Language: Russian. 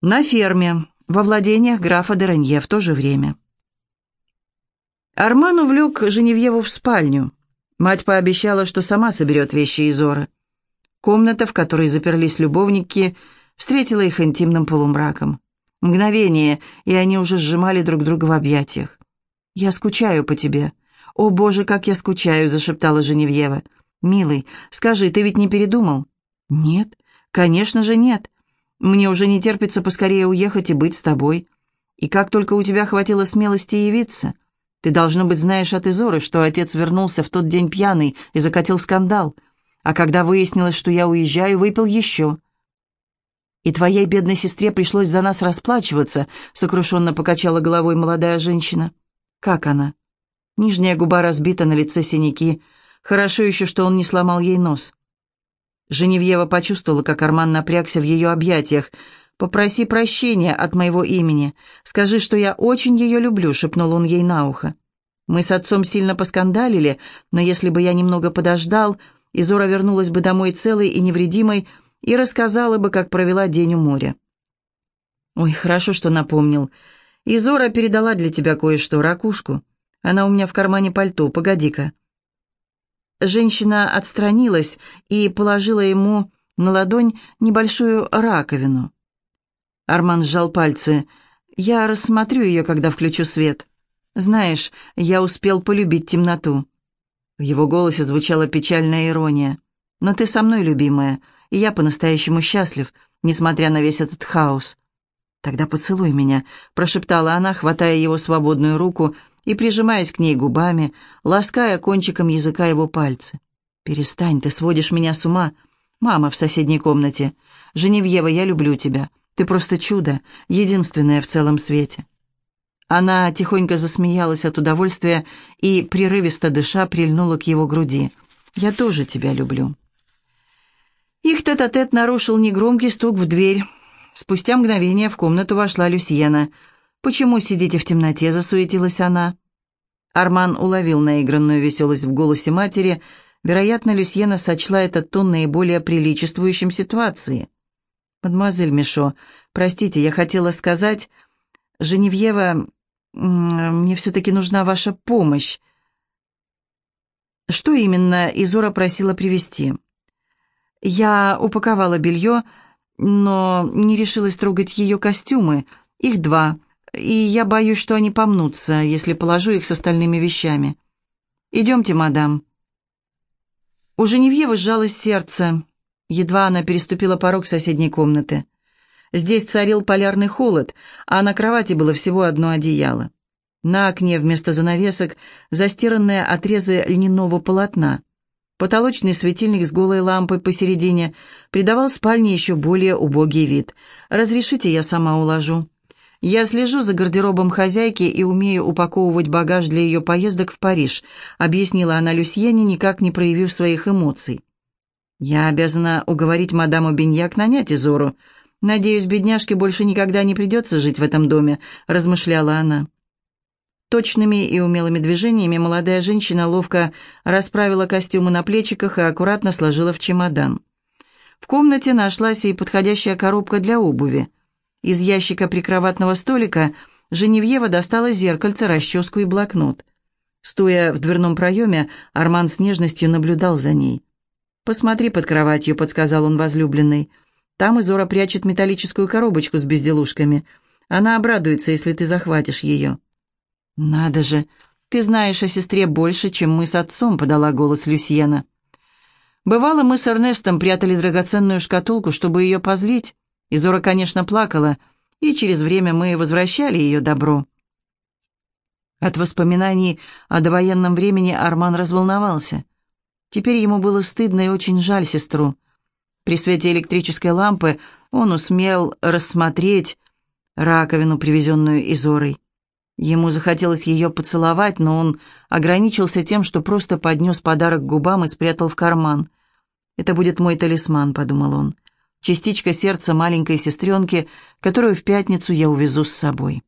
На ферме, во владениях графа Деранье в то же время. Арман увлек Женевьеву в спальню. Мать пообещала, что сама соберет вещи Изора. Комната, в которой заперлись любовники, встретила их интимным полумраком. Мгновение, и они уже сжимали друг друга в объятиях. «Я скучаю по тебе. О, Боже, как я скучаю!» — зашептала Женевьева. «Милый, скажи, ты ведь не передумал?» «Нет, конечно же нет. Мне уже не терпится поскорее уехать и быть с тобой. И как только у тебя хватило смелости явиться. Ты, должно быть, знаешь от Изоры, что отец вернулся в тот день пьяный и закатил скандал. А когда выяснилось, что я уезжаю, выпил еще. И твоей бедной сестре пришлось за нас расплачиваться, сокрушенно покачала головой молодая женщина. Как она? Нижняя губа разбита, на лице синяки. Хорошо еще, что он не сломал ей нос. Женевьева почувствовала, как Арман напрягся в ее объятиях. «Попроси прощения от моего имени. Скажи, что я очень ее люблю», — шепнул он ей на ухо. «Мы с отцом сильно поскандалили, но если бы я немного подождал, Изора вернулась бы домой целой и невредимой и рассказала бы, как провела день у моря». «Ой, хорошо, что напомнил. Изора передала для тебя кое-что, ракушку. Она у меня в кармане пальто, погоди-ка». Женщина отстранилась и положила ему на ладонь небольшую раковину. Арман сжал пальцы. «Я рассмотрю ее, когда включу свет. Знаешь, я успел полюбить темноту». В его голосе звучала печальная ирония. «Но ты со мной, любимая, и я по-настоящему счастлив, несмотря на весь этот хаос». «Тогда поцелуй меня», — прошептала она, хватая его свободную руку и прижимаясь к ней губами, лаская кончиком языка его пальцы. «Перестань, ты сводишь меня с ума. Мама в соседней комнате. Женевьева, я люблю тебя. Ты просто чудо, единственное в целом свете». Она тихонько засмеялась от удовольствия и, прерывисто дыша, прильнула к его груди. «Я тоже тебя люблю». Их тет-а-тет -тет нарушил негромкий стук в дверь. Спустя мгновение в комнату вошла Люсьена. «Почему сидите в темноте?» — засуетилась она. Арман уловил наигранную веселость в голосе матери. Вероятно, Люсьена сочла этот тон наиболее приличествующим ситуации. «Мадемуазель Мишо, простите, я хотела сказать... Женевьева, мне все-таки нужна ваша помощь». Что именно Изора просила привезти? Я упаковала белье, но не решилась трогать ее костюмы. Их два, и я боюсь, что они помнутся, если положу их с остальными вещами. Идемте, мадам». У Женевьевы сжалось сердце. Едва она переступила порог соседней комнаты. Здесь царил полярный холод, а на кровати было всего одно одеяло. На окне вместо занавесок застиранные отрезы льняного полотна. Потолочный светильник с голой лампой посередине придавал спальне еще более убогий вид. «Разрешите, я сама уложу». «Я слежу за гардеробом хозяйки и умею упаковывать багаж для ее поездок в Париж», объяснила она Люсьене, никак не проявив своих эмоций. «Я обязана уговорить мадаму Беньяк нанять Изору. Надеюсь, бедняжке больше никогда не придется жить в этом доме», размышляла она. Точными и умелыми движениями молодая женщина ловко расправила костюмы на плечиках и аккуратно сложила в чемодан. В комнате нашлась и подходящая коробка для обуви. Из ящика прикроватного столика Женевьева достала зеркальце, расческу и блокнот. Стоя в дверном проеме, Арман с нежностью наблюдал за ней. «Посмотри под кроватью», — подсказал он возлюбленной. «Там Изора прячет металлическую коробочку с безделушками. Она обрадуется, если ты захватишь ее». «Надо же! Ты знаешь о сестре больше, чем мы с отцом», — подала голос Люсьена. «Бывало, мы с Эрнестом прятали драгоценную шкатулку, чтобы ее позлить. Изора, конечно, плакала, и через время мы возвращали ее добро». От воспоминаний о довоенном времени Арман разволновался. Теперь ему было стыдно и очень жаль сестру. При свете электрической лампы он усмел рассмотреть раковину, привезенную Изорой. Ему захотелось ее поцеловать, но он ограничился тем, что просто поднес подарок к губам и спрятал в карман. «Это будет мой талисман», — подумал он. «Частичка сердца маленькой сестренки, которую в пятницу я увезу с собой».